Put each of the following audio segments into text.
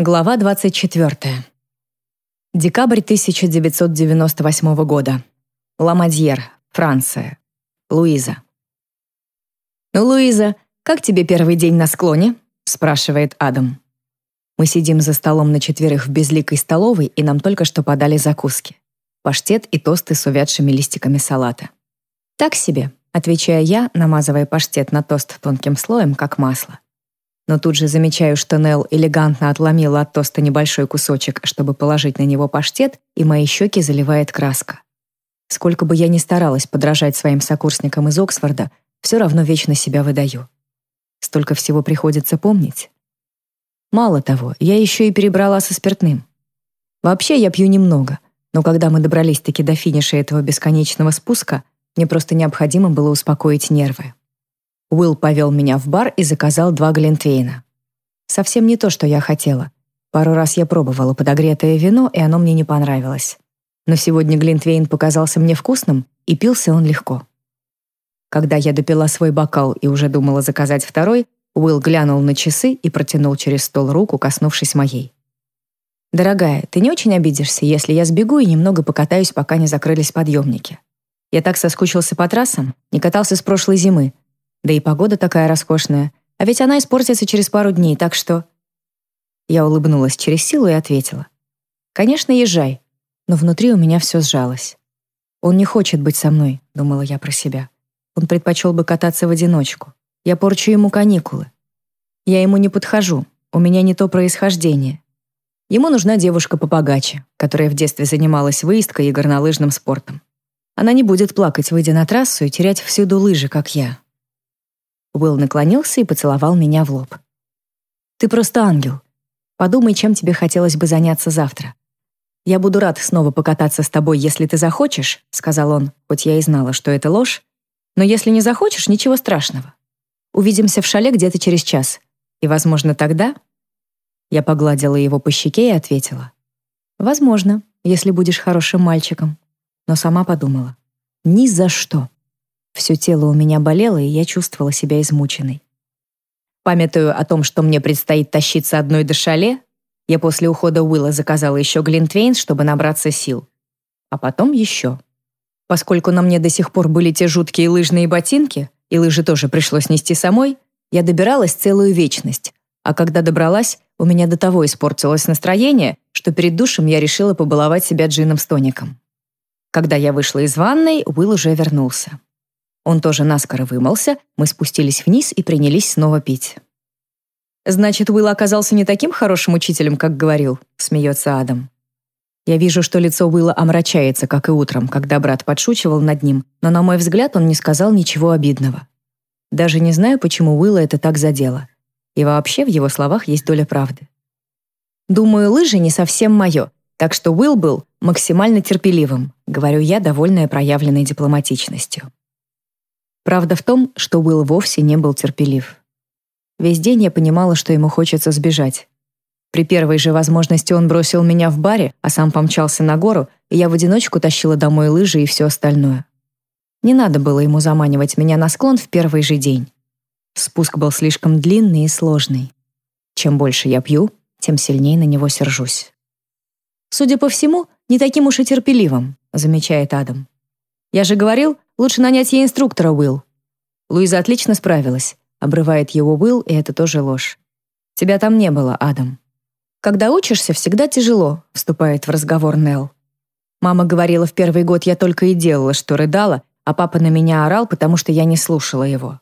Глава 24. Декабрь 1998 года. Ламадьер, Франция. Луиза. «Ну, Луиза, как тебе первый день на склоне?» — спрашивает Адам. Мы сидим за столом на четверых в безликой столовой, и нам только что подали закуски. Паштет и тосты с увядшими листиками салата. «Так себе», — отвечаю я, намазывая паштет на тост тонким слоем, как масло но тут же замечаю, что Нелл элегантно отломила от тоста небольшой кусочек, чтобы положить на него паштет, и мои щеки заливает краска. Сколько бы я ни старалась подражать своим сокурсникам из Оксфорда, все равно вечно себя выдаю. Столько всего приходится помнить. Мало того, я еще и перебрала со спиртным. Вообще я пью немного, но когда мы добрались-таки до финиша этого бесконечного спуска, мне просто необходимо было успокоить нервы. Уилл повел меня в бар и заказал два глинтвейна. Совсем не то, что я хотела. Пару раз я пробовала подогретое вино, и оно мне не понравилось. Но сегодня глинтвейн показался мне вкусным, и пился он легко. Когда я допила свой бокал и уже думала заказать второй, Уилл глянул на часы и протянул через стол руку, коснувшись моей. «Дорогая, ты не очень обидишься, если я сбегу и немного покатаюсь, пока не закрылись подъемники? Я так соскучился по трассам, не катался с прошлой зимы, да и погода такая роскошная. А ведь она испортится через пару дней, так что...» Я улыбнулась через силу и ответила. «Конечно, езжай». Но внутри у меня все сжалось. «Он не хочет быть со мной», — думала я про себя. «Он предпочел бы кататься в одиночку. Я порчу ему каникулы. Я ему не подхожу, у меня не то происхождение. Ему нужна девушка побогаче, которая в детстве занималась выездкой и горнолыжным спортом. Она не будет плакать, выйдя на трассу и терять всюду лыжи, как я. Уилл наклонился и поцеловал меня в лоб. «Ты просто ангел. Подумай, чем тебе хотелось бы заняться завтра. Я буду рад снова покататься с тобой, если ты захочешь», сказал он, хоть я и знала, что это ложь. «Но если не захочешь, ничего страшного. Увидимся в шале где-то через час. И, возможно, тогда...» Я погладила его по щеке и ответила. «Возможно, если будешь хорошим мальчиком». Но сама подумала. «Ни за что». Все тело у меня болело, и я чувствовала себя измученной. Памятую о том, что мне предстоит тащиться одной до шале, я после ухода Уилла заказала еще глинтвейн, чтобы набраться сил. А потом еще. Поскольку на мне до сих пор были те жуткие лыжные ботинки, и лыжи тоже пришлось нести самой, я добиралась целую вечность. А когда добралась, у меня до того испортилось настроение, что перед душем я решила побаловать себя джином с тоником. Когда я вышла из ванной, Уилл уже вернулся. Он тоже наскоро вымылся, мы спустились вниз и принялись снова пить. «Значит, Уилл оказался не таким хорошим учителем, как говорил», — смеется Адам. Я вижу, что лицо Уилла омрачается, как и утром, когда брат подшучивал над ним, но, на мой взгляд, он не сказал ничего обидного. Даже не знаю, почему Уилла это так задело. И вообще в его словах есть доля правды. Думаю, лыжи не совсем мое, так что Уилл был максимально терпеливым, говорю я, довольная проявленной дипломатичностью. Правда в том, что Уилл вовсе не был терпелив. Весь день я понимала, что ему хочется сбежать. При первой же возможности он бросил меня в баре, а сам помчался на гору, и я в одиночку тащила домой лыжи и все остальное. Не надо было ему заманивать меня на склон в первый же день. Спуск был слишком длинный и сложный. Чем больше я пью, тем сильнее на него сержусь. «Судя по всему, не таким уж и терпеливым», — замечает Адам. «Я же говорил, Лучше нанять ей инструктора, Уилл». Луиза отлично справилась. Обрывает его Уилл, и это тоже ложь. «Тебя там не было, Адам». «Когда учишься, всегда тяжело», — вступает в разговор Нелл. Мама говорила, в первый год я только и делала, что рыдала, а папа на меня орал, потому что я не слушала его.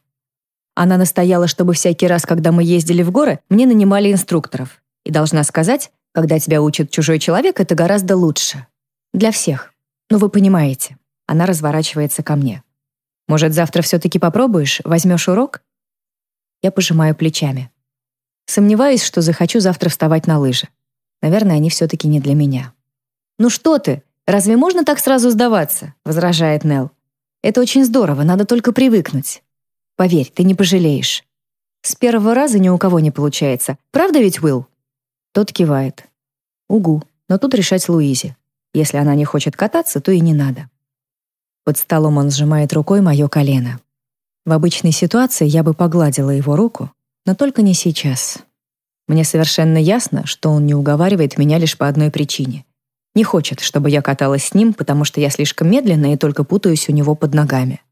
Она настояла, чтобы всякий раз, когда мы ездили в горы, мне нанимали инструкторов. И должна сказать, когда тебя учит чужой человек, это гораздо лучше. Для всех. Ну, вы понимаете. Она разворачивается ко мне. «Может, завтра все-таки попробуешь? Возьмешь урок?» Я пожимаю плечами. Сомневаюсь, что захочу завтра вставать на лыжи. Наверное, они все-таки не для меня. «Ну что ты? Разве можно так сразу сдаваться?» — возражает Нелл. «Это очень здорово, надо только привыкнуть. Поверь, ты не пожалеешь. С первого раза ни у кого не получается. Правда ведь, Уилл?» Тот кивает. «Угу, но тут решать Луизе. Если она не хочет кататься, то и не надо». Под столом он сжимает рукой мое колено. В обычной ситуации я бы погладила его руку, но только не сейчас. Мне совершенно ясно, что он не уговаривает меня лишь по одной причине. Не хочет, чтобы я каталась с ним, потому что я слишком медленно и только путаюсь у него под ногами.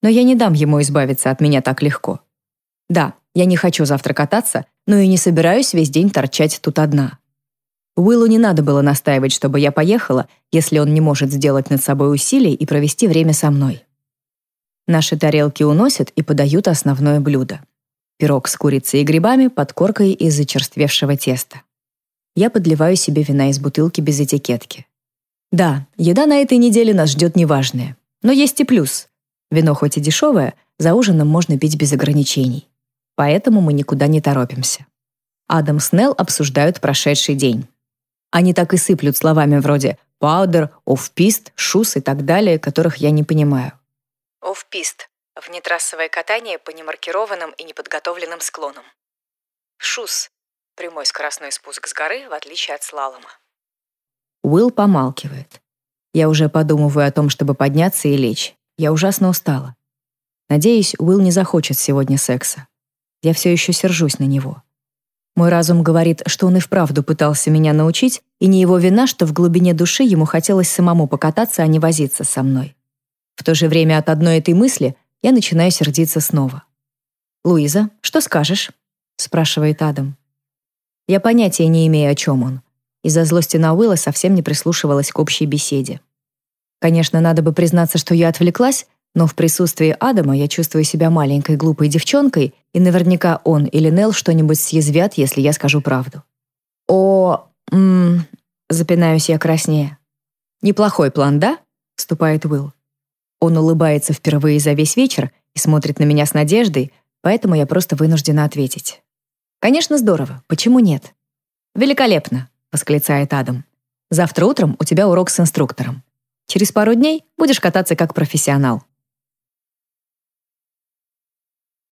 Но я не дам ему избавиться от меня так легко. Да, я не хочу завтра кататься, но и не собираюсь весь день торчать тут одна. Уиллу не надо было настаивать, чтобы я поехала, если он не может сделать над собой усилий и провести время со мной. Наши тарелки уносят и подают основное блюдо. Пирог с курицей и грибами под коркой из зачерствевшего теста. Я подливаю себе вина из бутылки без этикетки. Да, еда на этой неделе нас ждет неважная. Но есть и плюс. Вино хоть и дешевое, за ужином можно пить без ограничений. Поэтому мы никуда не торопимся. Адам с Нелл обсуждают прошедший день. Они так и сыплют словами вроде «паудер», «офпист», «шус» и так далее, которых я не понимаю. Офпист – внетрассовое катание по немаркированным и неподготовленным склонам. Шус – прямой скоростной спуск с горы, в отличие от слалома. Уилл помалкивает. Я уже подумываю о том, чтобы подняться и лечь. Я ужасно устала. Надеюсь, Уилл не захочет сегодня секса. Я все еще сержусь на него. Мой разум говорит, что он и вправду пытался меня научить, и не его вина, что в глубине души ему хотелось самому покататься, а не возиться со мной. В то же время от одной этой мысли я начинаю сердиться снова. «Луиза, что скажешь?» — спрашивает Адам. Я понятия не имею, о чем он. Из-за злости на Уилла совсем не прислушивалась к общей беседе. Конечно, надо бы признаться, что я отвлеклась, но в присутствии Адама я чувствую себя маленькой глупой девчонкой, и наверняка он или Нелл что-нибудь съязвят, если я скажу правду. «О... М запинаюсь я краснее. «Неплохой план, да?» — вступает Уилл. Он улыбается впервые за весь вечер и смотрит на меня с надеждой, поэтому я просто вынуждена ответить. «Конечно, здорово. Почему нет?» «Великолепно!» — восклицает Адам. «Завтра утром у тебя урок с инструктором. Через пару дней будешь кататься как профессионал».